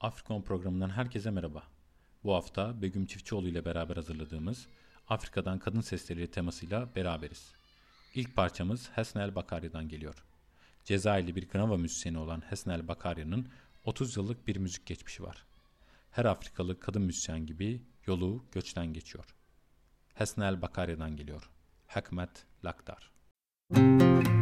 Afrikon programından herkese merhaba. Bu hafta Begüm Çiftçioğlu ile beraber hazırladığımız Afrika'dan Kadın Sesleri temasıyla beraberiz. İlk parçamız Hesnel Bakarya'dan geliyor. Cezayirli bir Gnava müzisyeni olan Hesnel Bakarya'nın 30 yıllık bir müzik geçmişi var. Her Afrikalı kadın müzisyen gibi yolu göçten geçiyor. Hesnel Bakarya'dan geliyor. Hekmet Lakdar. Müzik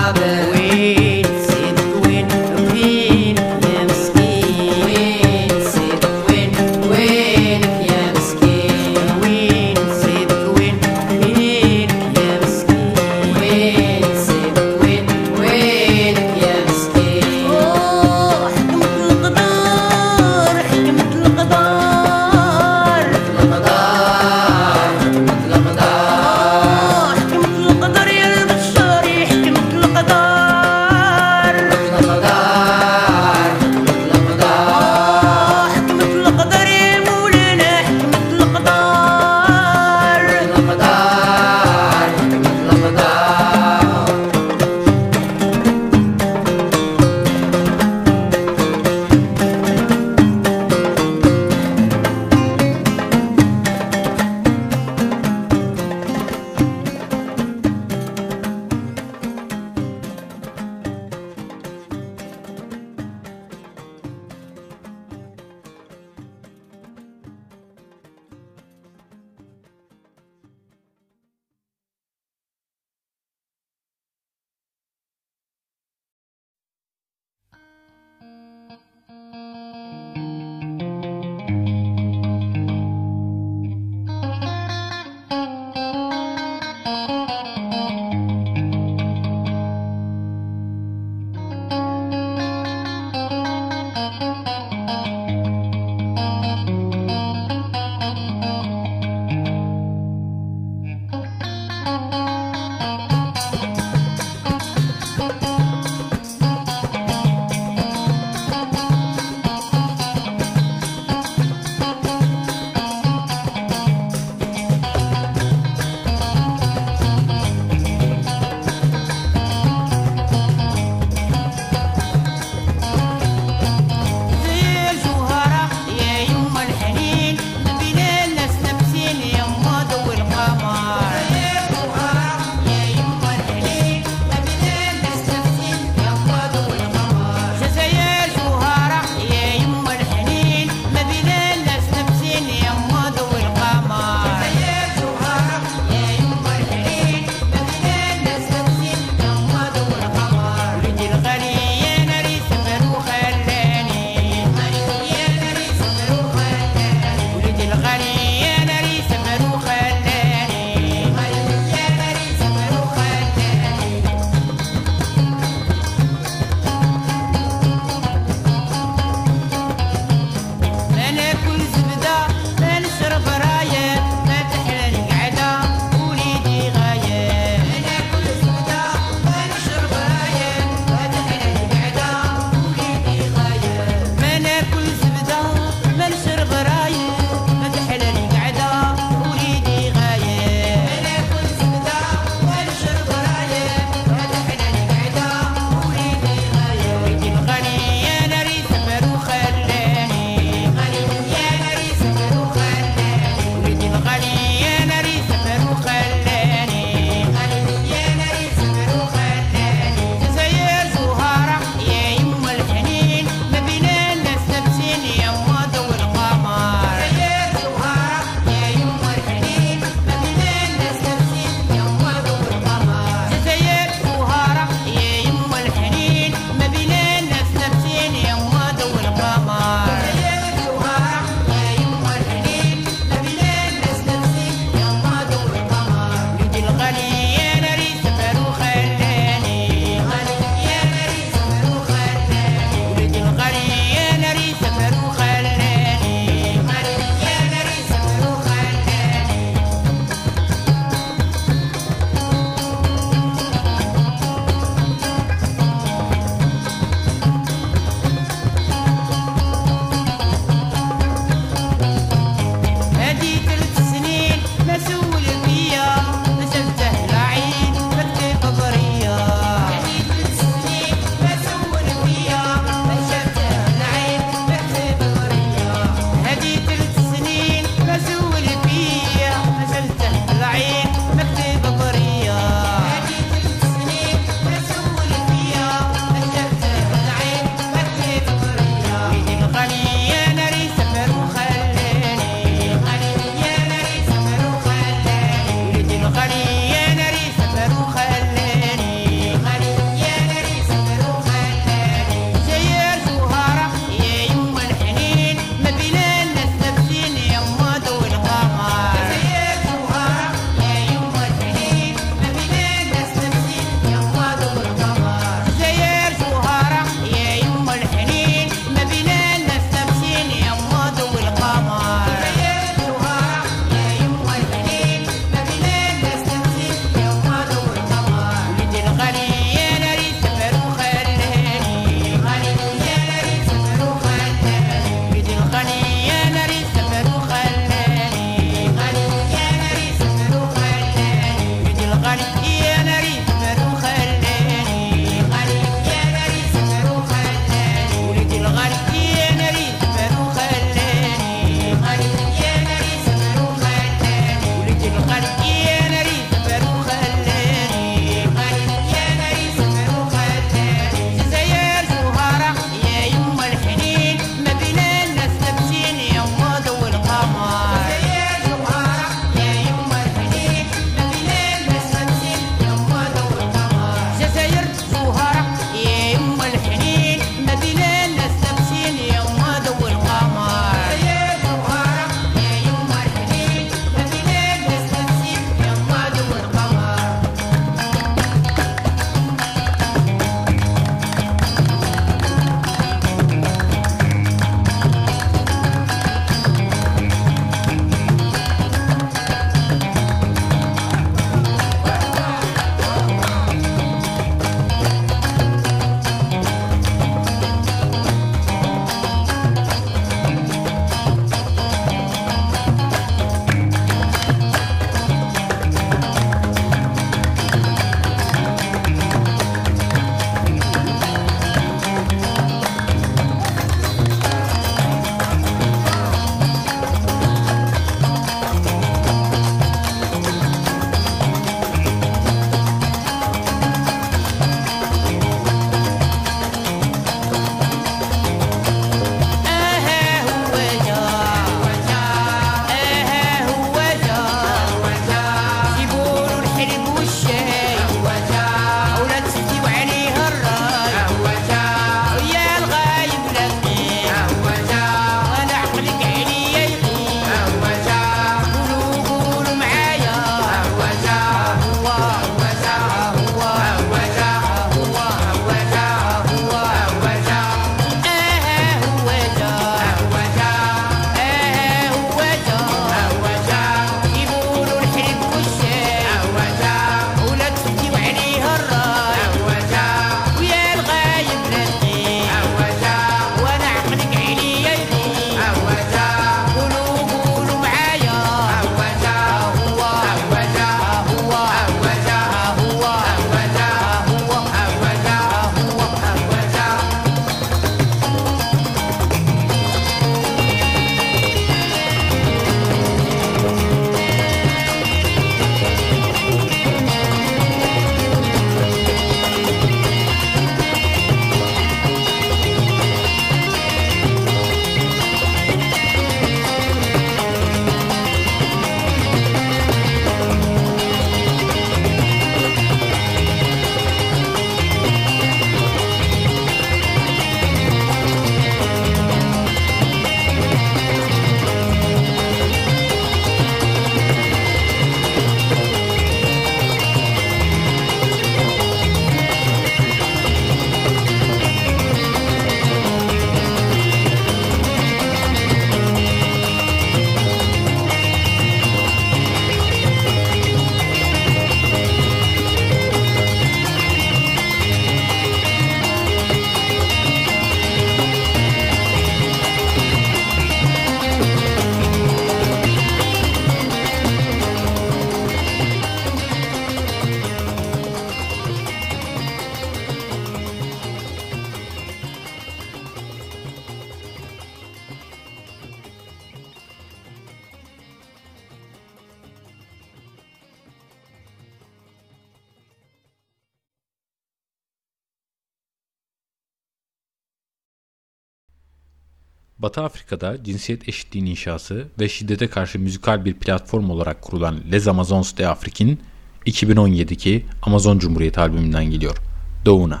Batı Afrika'da cinsiyet eşitliğinin inşası ve şiddete karşı müzikal bir platform olarak kurulan Les Amazons de Afrique'in 2017'deki Amazon Cumhuriyeti albümünden geliyor. Doğuna.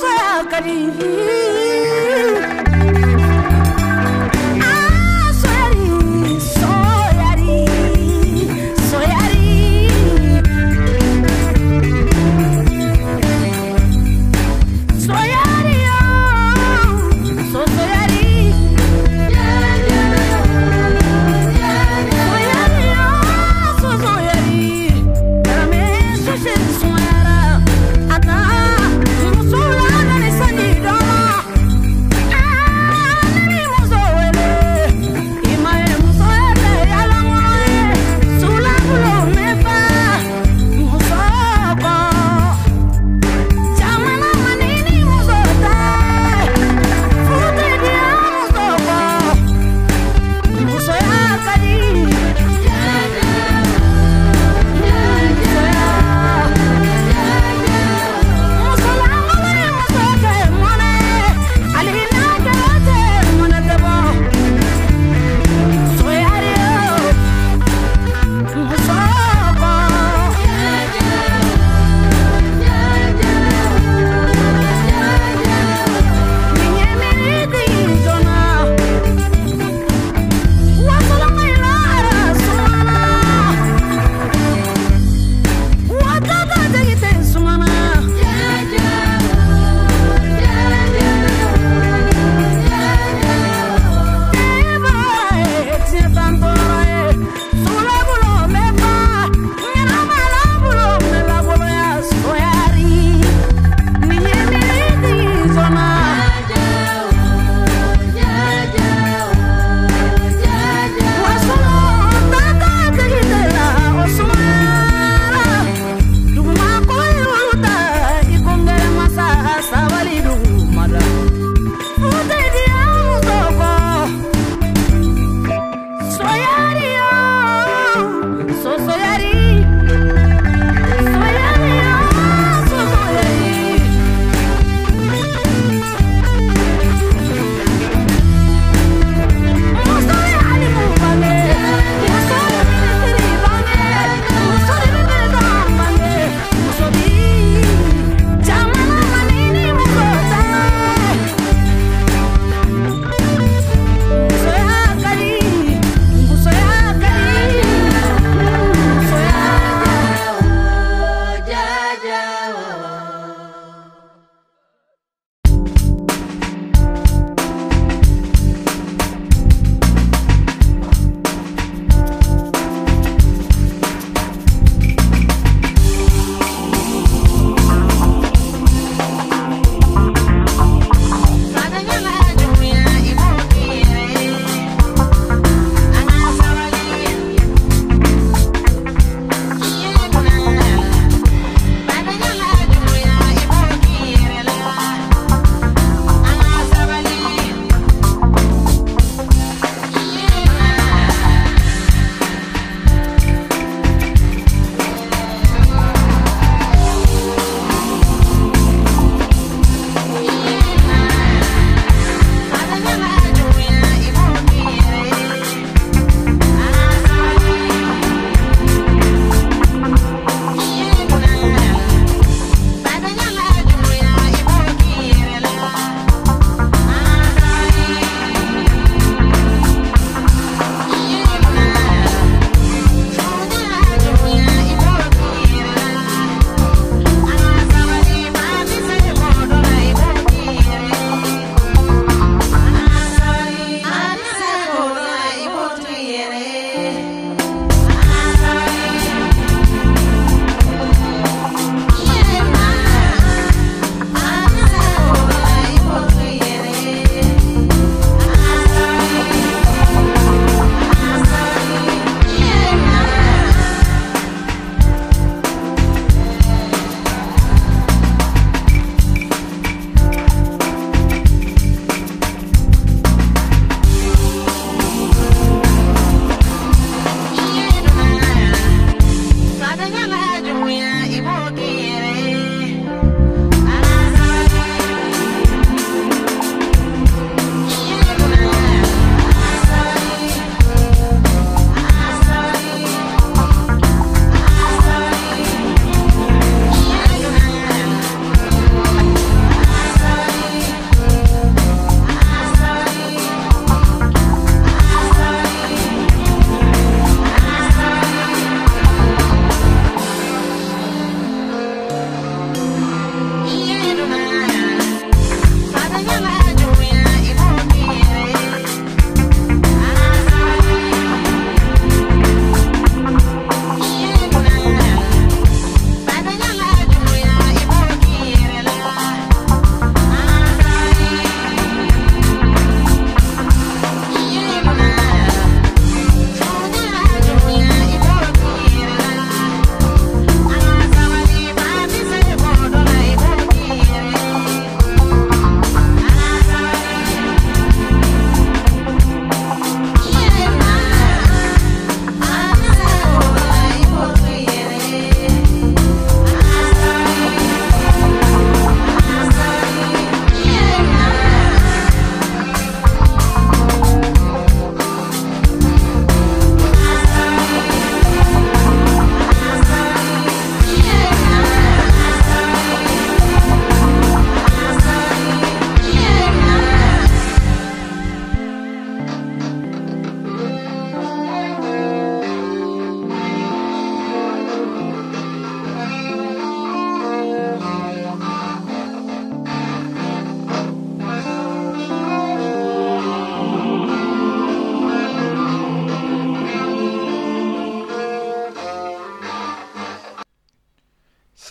Sonhara,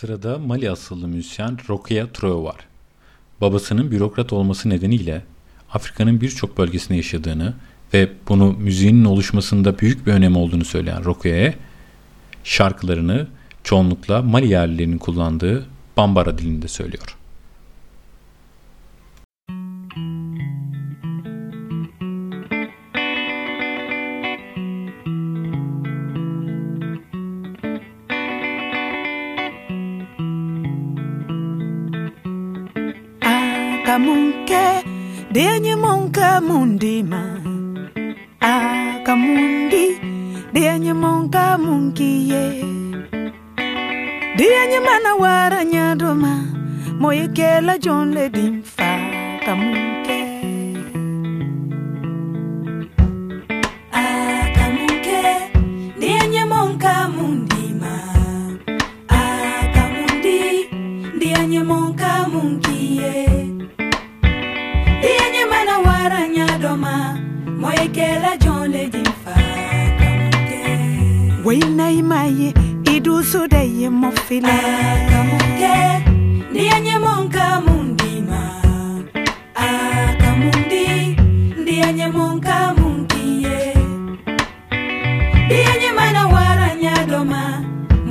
Sırada Mali asıllı müzisyen Rokia Troyo var. Babasının bürokrat olması nedeniyle Afrika'nın birçok bölgesinde yaşadığını ve bunu müziğinin oluşmasında büyük bir önemi olduğunu söyleyen Rokia'ya şarkılarını çoğunlukla Mali yerlilerinin kullandığı Bambara dilinde söylüyor.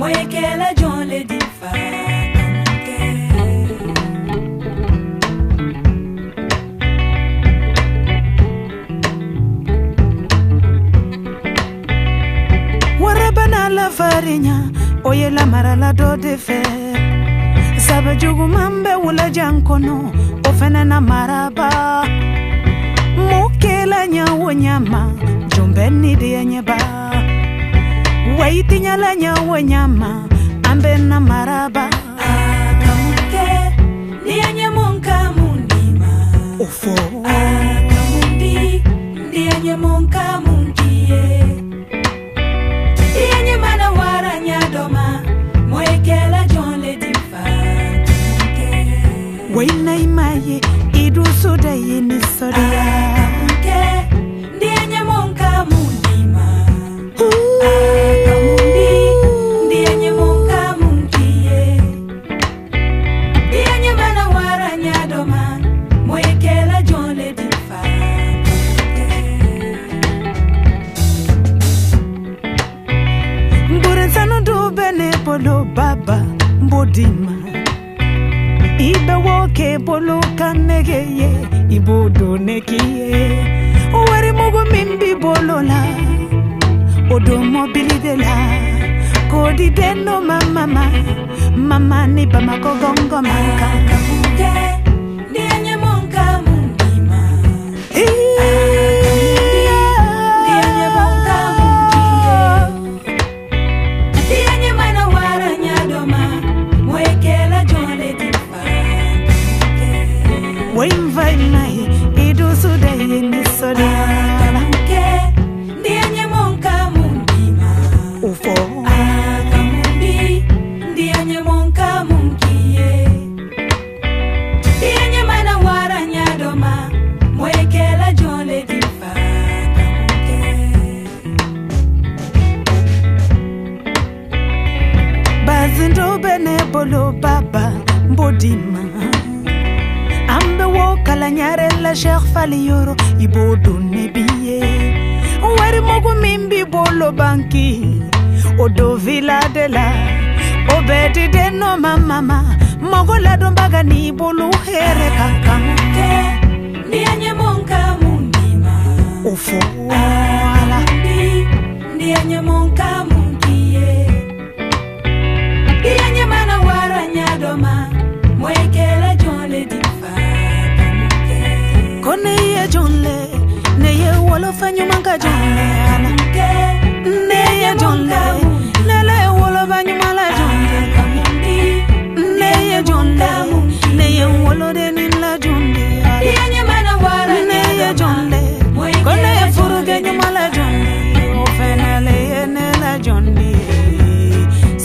Moyekela jonle dimfa kamuke warabana la farinya oye la mara la do de fe. Sabe jugu mambe wula jankono o fana na maraba. Mukela nyawo nyama jombeni de nyeba waiti nyala nyawo nyama ambe na maraba. Akamuke niyenye monka mundima. Ofo. Akamundi ndiyenye monka mundiye. Iyenye mana wara nyadoma Moekela John Lady Waina kanegeye ibudunekiye wari mugumin bibolola odomobilidela kodideno mamama mama ni bamakogongomakakabuke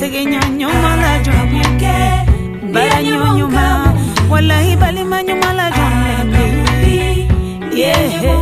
Nipige nyanyo mala jomeke Bara nyo nyuma Wallahi bali manyuma la Yeah.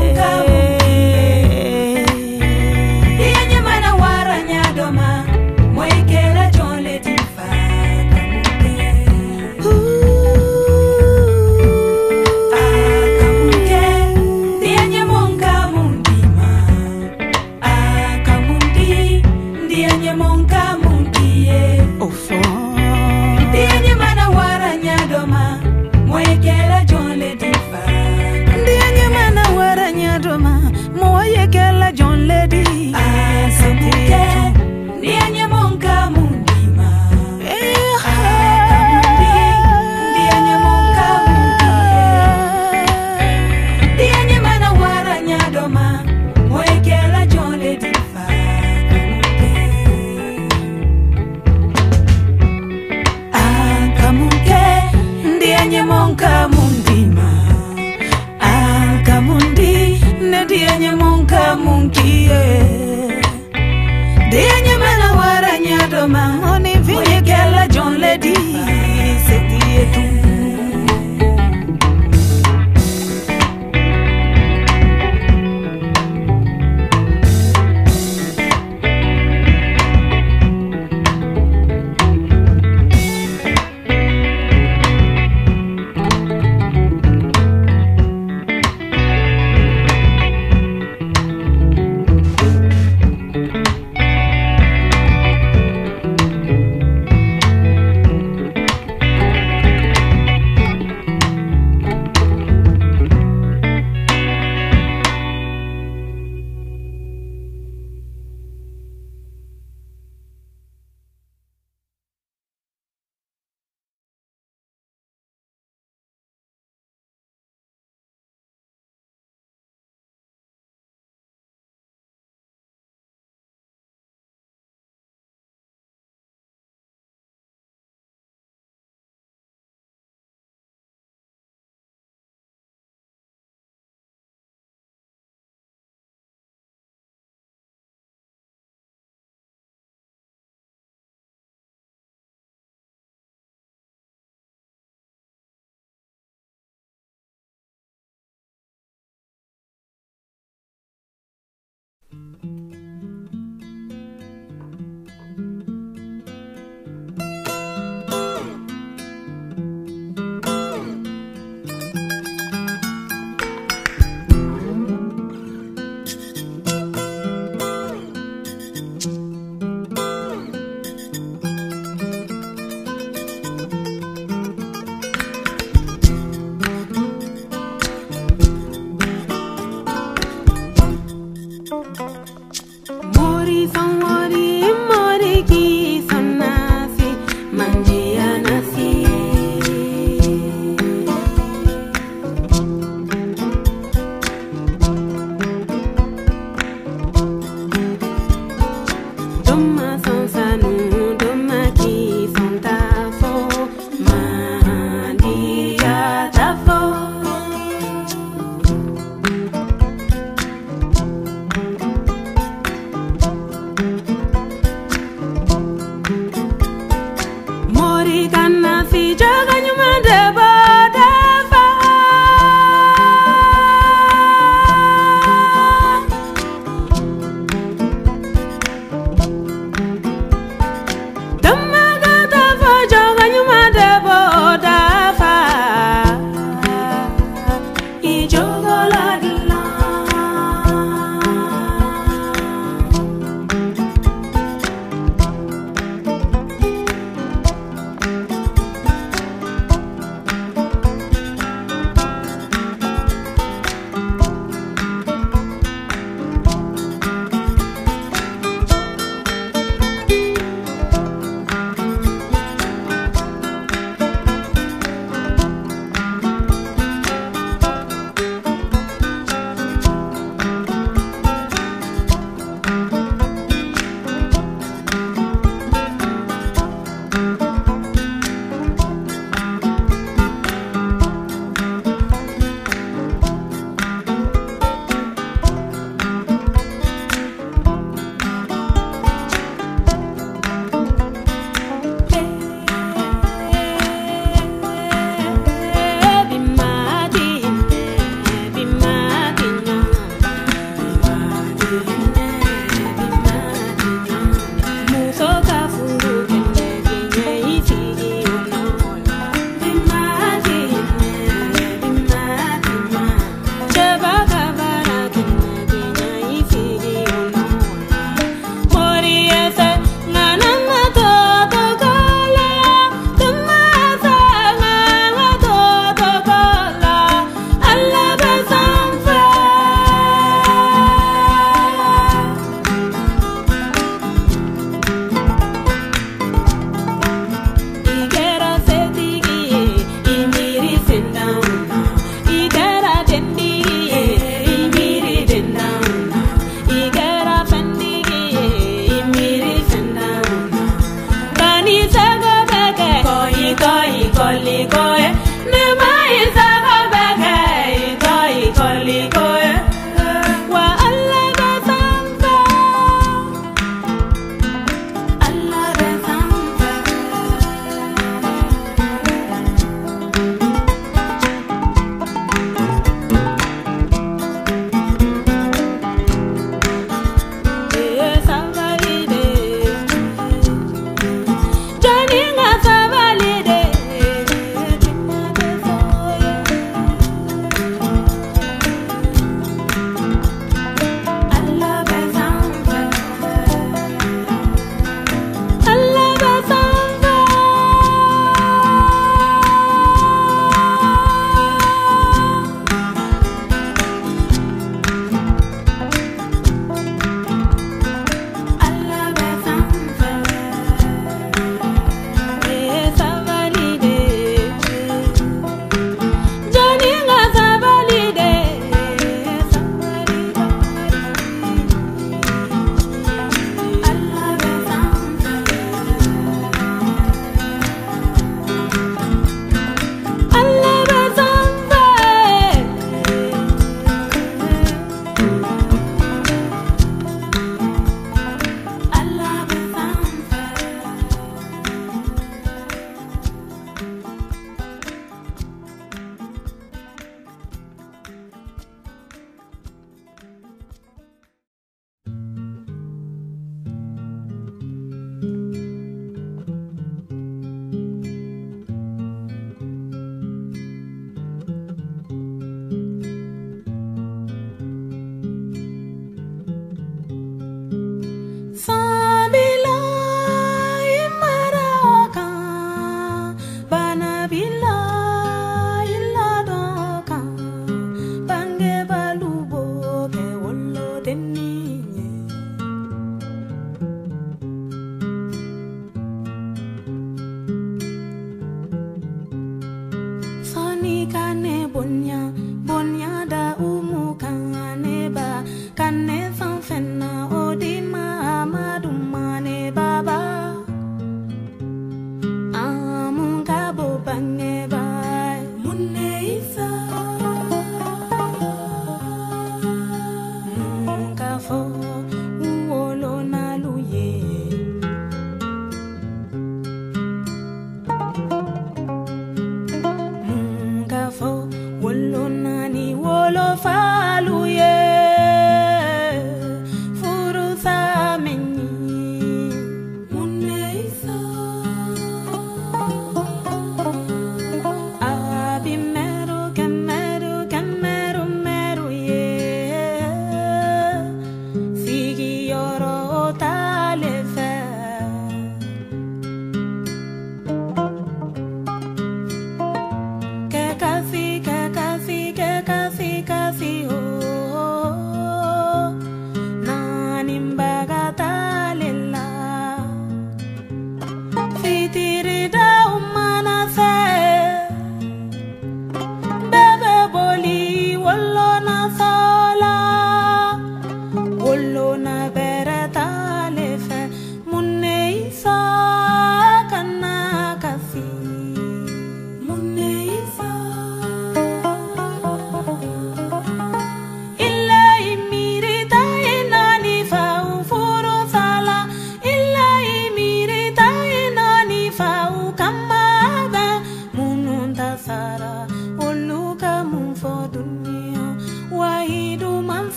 人间的文雅。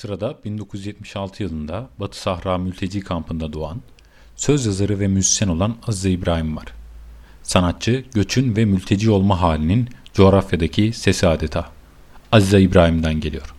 Sırada 1976 yılında Batı Sahra mülteci kampında doğan, söz yazarı ve müzisyen olan Azize İbrahim var. Sanatçı, göçün ve mülteci olma halinin coğrafyadaki sesi adeta. Azize İbrahim'den geliyor.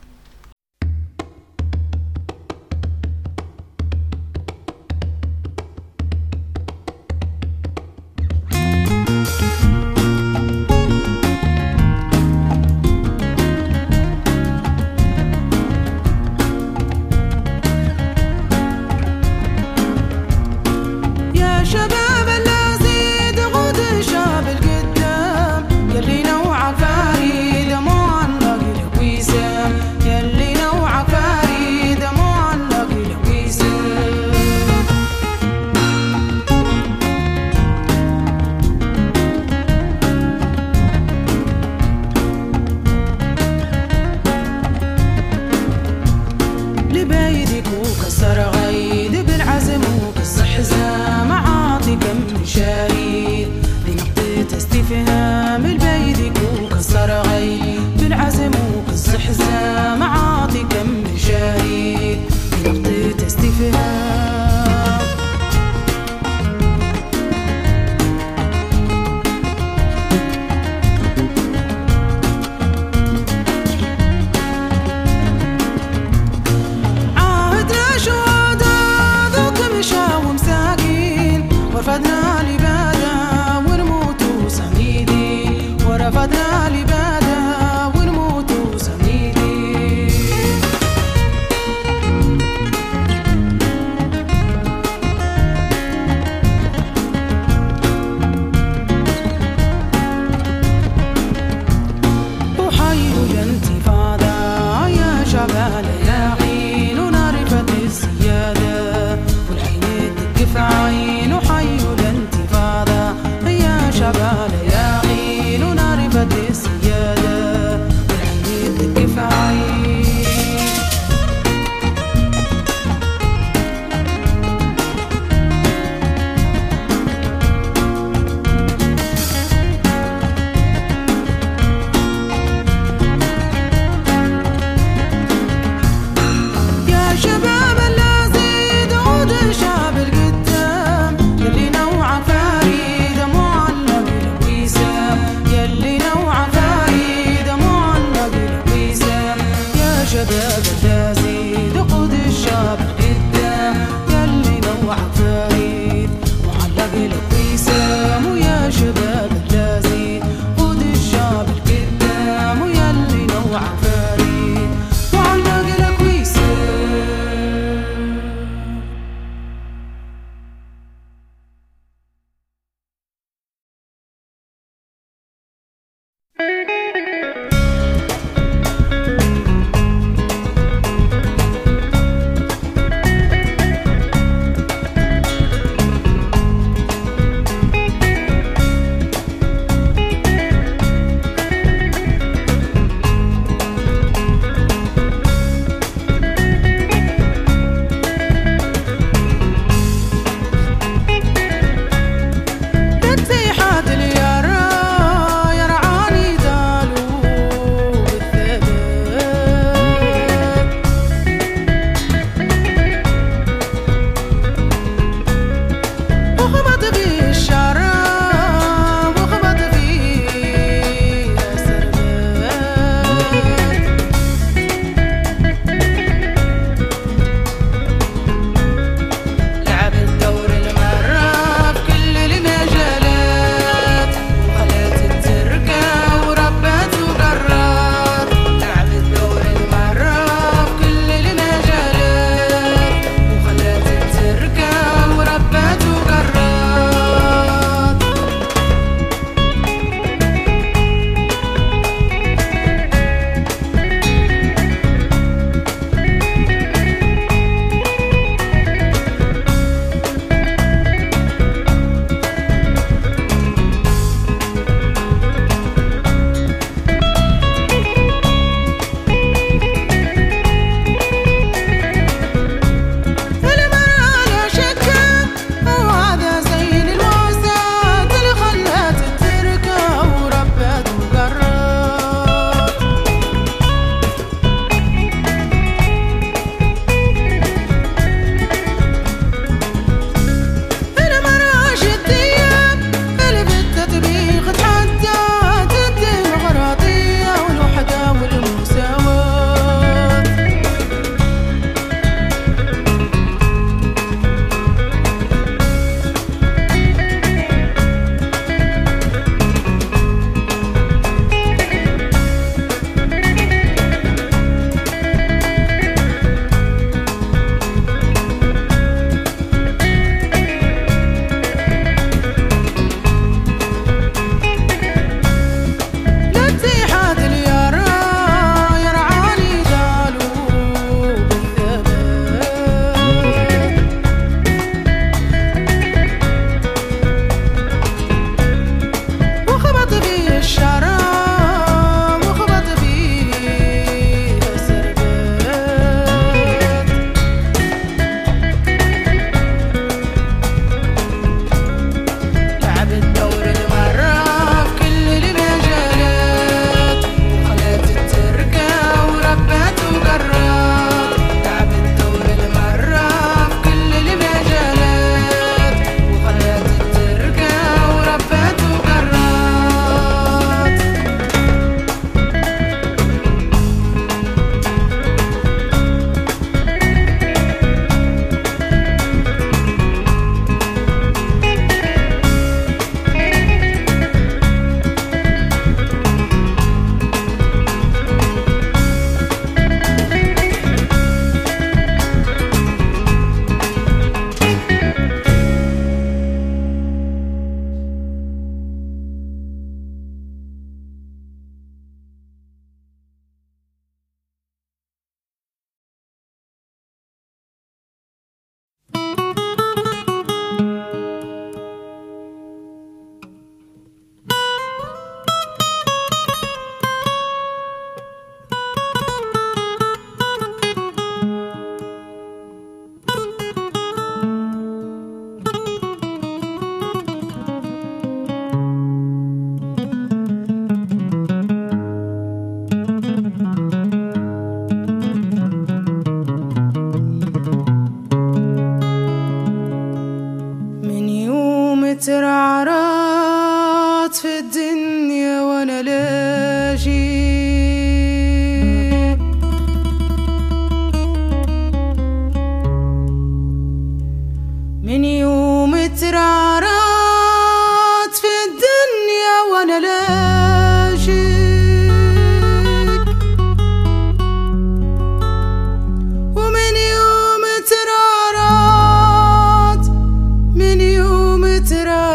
it up.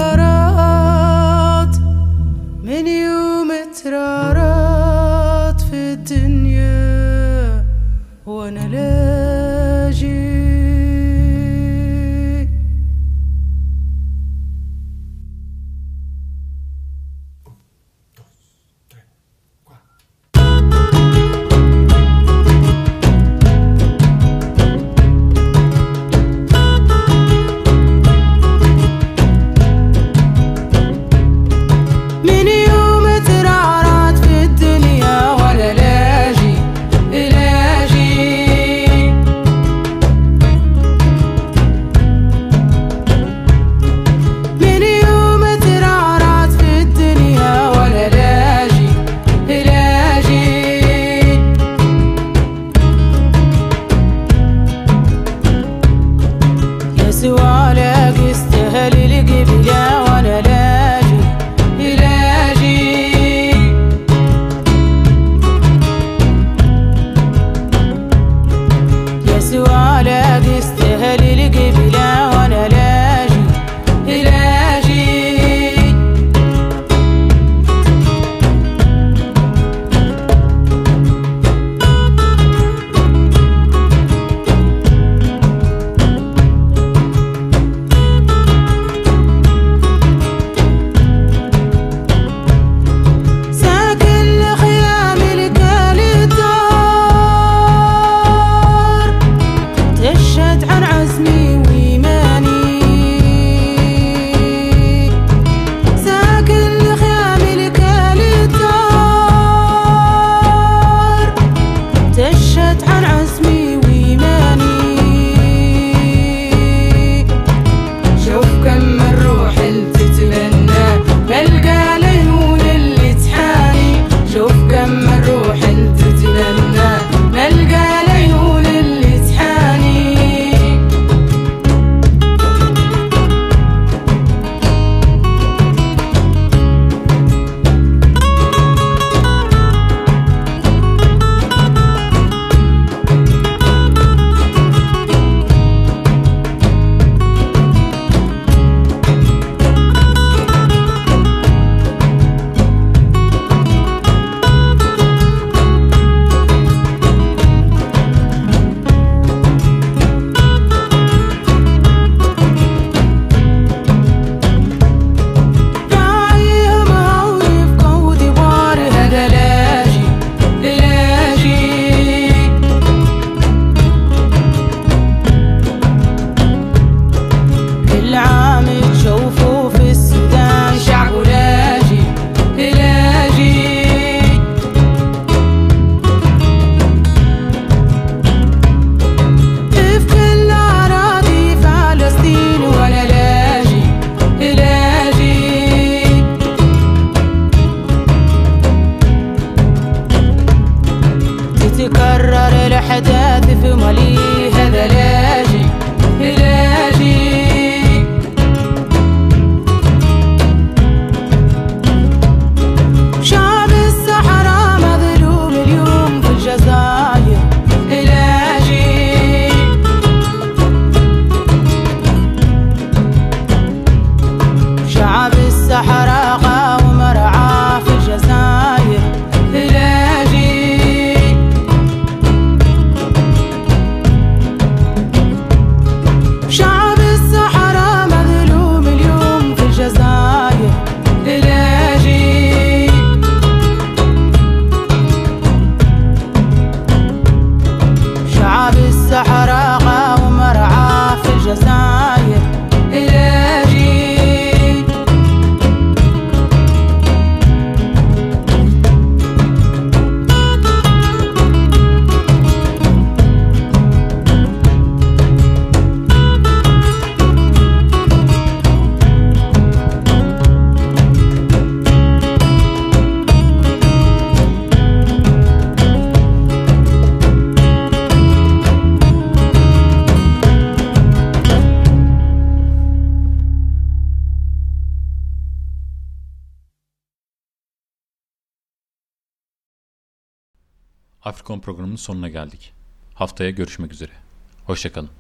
Sonuna geldik. Haftaya görüşmek üzere. Hoşçakalın.